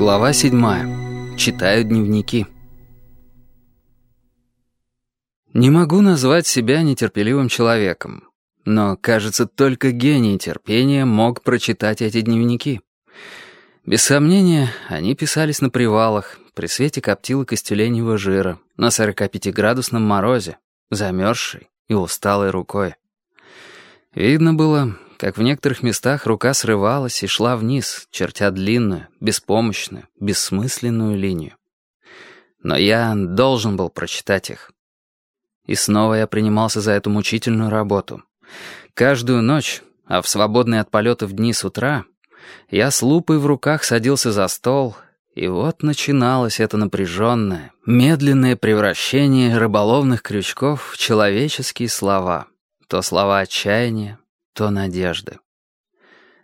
Глава седьмая. Читаю дневники. Не могу назвать себя нетерпеливым человеком, но, кажется, только гений терпения мог прочитать эти дневники. Без сомнения, они писались на привалах, при свете коптилок из тюленевого жира, на 45-градусном морозе, замерзшей и усталой рукой. Видно было, как в некоторых местах рука срывалась и шла вниз, чертя длинную, беспомощную, бессмысленную линию. Но я должен был прочитать их. И снова я принимался за эту мучительную работу. Каждую ночь, а в свободные от полетов дни с утра, я с лупой в руках садился за стол, и вот начиналось это напряженное, медленное превращение рыболовных крючков в человеческие слова. То слова отчаяния, то надежды.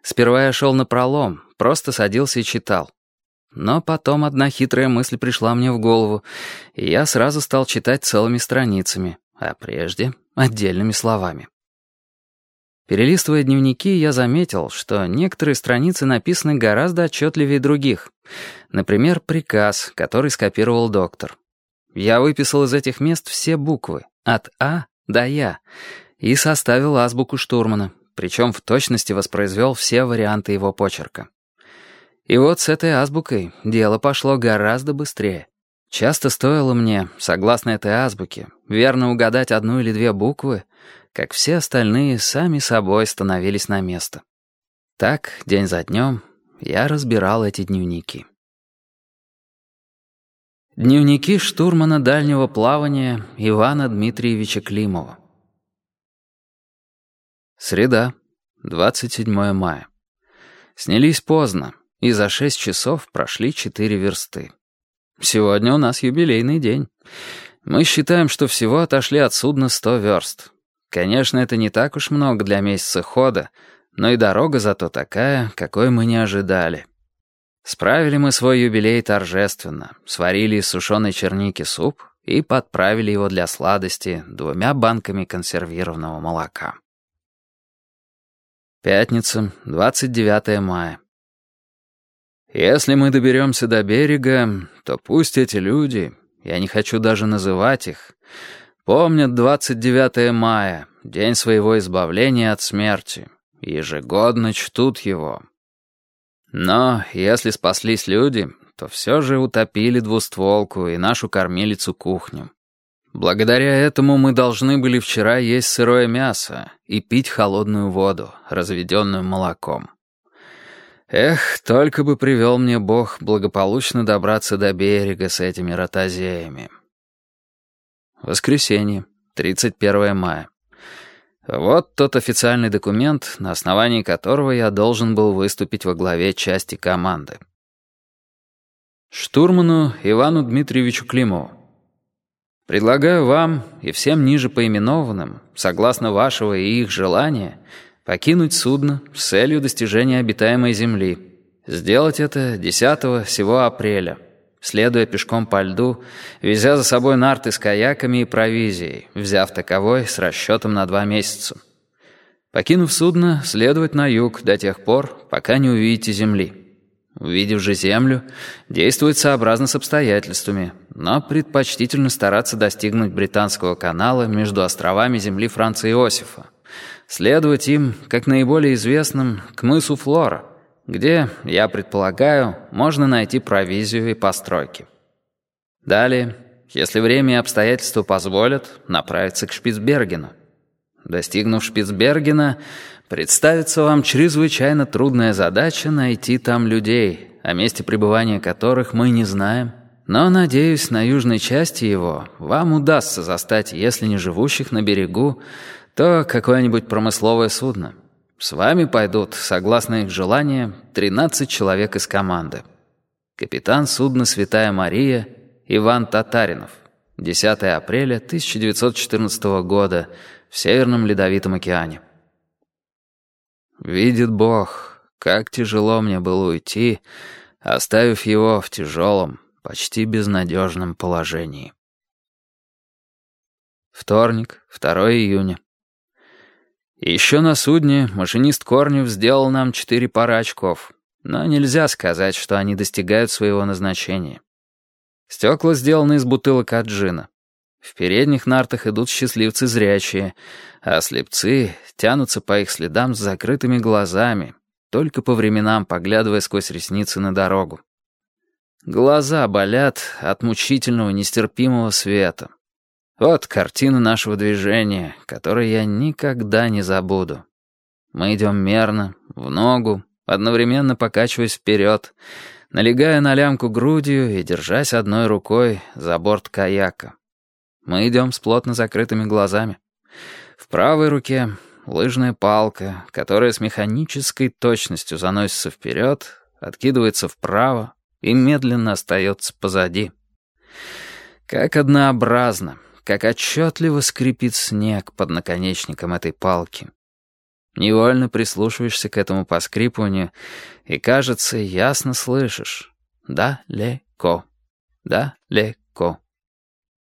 Сперва я шел на пролом, просто садился и читал. Но потом одна хитрая мысль пришла мне в голову, и я сразу стал читать целыми страницами, а прежде — отдельными словами. Перелистывая дневники, я заметил, что некоторые страницы написаны гораздо отчетливее других. Например, приказ, который скопировал доктор. Я выписал из этих мест все буквы, от А до Я, и составил азбуку штурмана, причем в точности воспроизвел все варианты его почерка. И вот с этой азбукой дело пошло гораздо быстрее. Часто стоило мне, согласно этой азбуке, верно угадать одну или две буквы, как все остальные сами собой становились на место. Так, день за днем, я разбирал эти дневники. Дневники штурмана дальнего плавания Ивана Дмитриевича Климова. Среда, 27 мая. Снялись поздно, и за шесть часов прошли четыре версты. Сегодня у нас юбилейный день. Мы считаем, что всего отошли от судна сто верст. Конечно, это не так уж много для месяца хода, но и дорога зато такая, какой мы не ожидали. Справили мы свой юбилей торжественно, сварили из сушеной черники суп и подправили его для сладости двумя банками консервированного молока. Пятница, 29 мая. Если мы доберемся до берега, то пусть эти люди, я не хочу даже называть их, помнят 29 мая, день своего избавления от смерти, ежегодно чтут его. Но если спаслись люди, то все же утопили двустволку и нашу кормилицу-кухню. Благодаря этому мы должны были вчера есть сырое мясо и пить холодную воду, разведенную молоком. Эх, только бы привел мне Бог благополучно добраться до берега с этими ротозеями. Воскресенье, 31 мая. Вот тот официальный документ, на основании которого я должен был выступить во главе части команды. Штурману Ивану Дмитриевичу Климову. Предлагаю вам и всем ниже поименованным, согласно вашего и их желания, покинуть судно с целью достижения обитаемой Земли. Сделать это 10 всего апреля, следуя пешком по льду, везя за собой нарты с каяками и провизией, взяв таковой с расчетом на два месяца. Покинув судно, следовать на юг до тех пор, пока не увидите Земли. Увидев же Землю, действует сообразно с обстоятельствами, но предпочтительно стараться достигнуть Британского канала между островами земли Франца Иосифа. Следовать им, как наиболее известным, к мысу Флора, где, я предполагаю, можно найти провизию и постройки. Далее, если время и обстоятельства позволят, направиться к Шпицбергену. Достигнув Шпицбергена, Представится вам чрезвычайно трудная задача найти там людей, о месте пребывания которых мы не знаем. Но, надеюсь, на южной части его вам удастся застать, если не живущих на берегу, то какое-нибудь промысловое судно. С вами пойдут, согласно их желанию, 13 человек из команды. Капитан судна «Святая Мария» Иван Татаринов. 10 апреля 1914 года в Северном Ледовитом океане. Видит Бог, как тяжело мне было уйти, оставив его в тяжелом, почти безнадежном положении. Вторник, 2 июня. Еще на судне машинист Корнев сделал нам четыре пары очков. но нельзя сказать, что они достигают своего назначения. Стекла сделаны из бутылок от джина. В передних нартах идут счастливцы зрячие, а слепцы тянутся по их следам с закрытыми глазами, только по временам поглядывая сквозь ресницы на дорогу. Глаза болят от мучительного нестерпимого света. Вот картина нашего движения, которую я никогда не забуду. Мы идем мерно, в ногу, одновременно покачиваясь вперед, налегая на лямку грудью и держась одной рукой за борт каяка. Мы идем с плотно закрытыми глазами. В правой руке лыжная палка, которая с механической точностью заносится вперед, откидывается вправо и медленно остается позади. Как однообразно, как отчетливо скрипит снег под наконечником этой палки. Невольно прислушиваешься к этому поскрипыванию, и, кажется, ясно слышишь. Да-леко, да-леко.